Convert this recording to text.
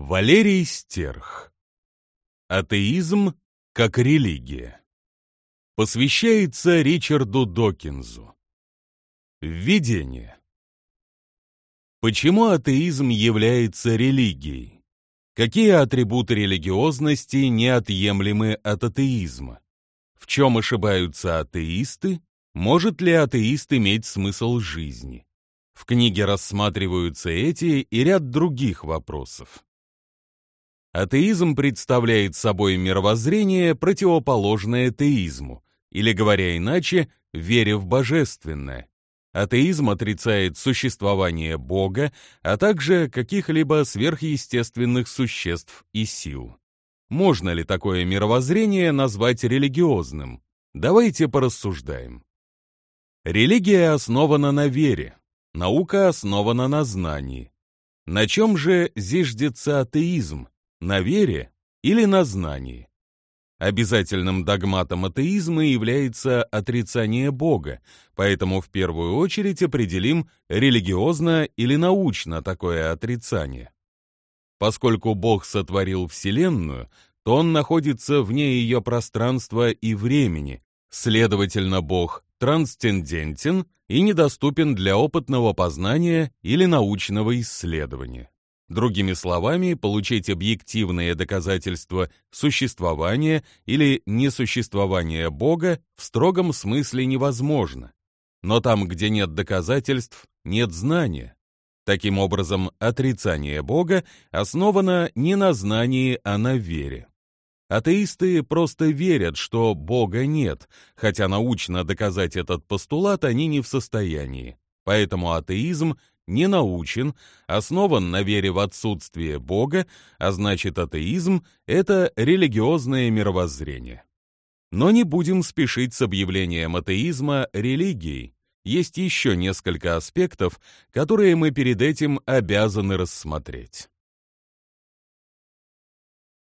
Валерий Стерх. Атеизм как религия. Посвящается Ричарду Докинзу. Введение. Почему атеизм является религией? Какие атрибуты религиозности неотъемлемы от атеизма? В чем ошибаются атеисты? Может ли атеист иметь смысл жизни? В книге рассматриваются эти и ряд других вопросов. Атеизм представляет собой мировоззрение, противоположное теизму, или, говоря иначе, вере в божественное. Атеизм отрицает существование Бога, а также каких-либо сверхъестественных существ и сил. Можно ли такое мировоззрение назвать религиозным? Давайте порассуждаем. Религия основана на вере, наука основана на знании. На чем же зиждется атеизм? На вере или на знании? Обязательным догматом атеизма является отрицание Бога, поэтому в первую очередь определим религиозно или научно такое отрицание. Поскольку Бог сотворил Вселенную, то Он находится вне ее пространства и времени, следовательно, Бог трансцендентен и недоступен для опытного познания или научного исследования. Другими словами, получить объективные доказательства существования или несуществования Бога в строгом смысле невозможно. Но там, где нет доказательств, нет знания. Таким образом, отрицание Бога основано не на знании, а на вере. Атеисты просто верят, что Бога нет, хотя научно доказать этот постулат они не в состоянии. Поэтому атеизм не научен, основан на вере в отсутствие Бога, а значит атеизм — это религиозное мировоззрение. Но не будем спешить с объявлением атеизма религией. Есть еще несколько аспектов, которые мы перед этим обязаны рассмотреть.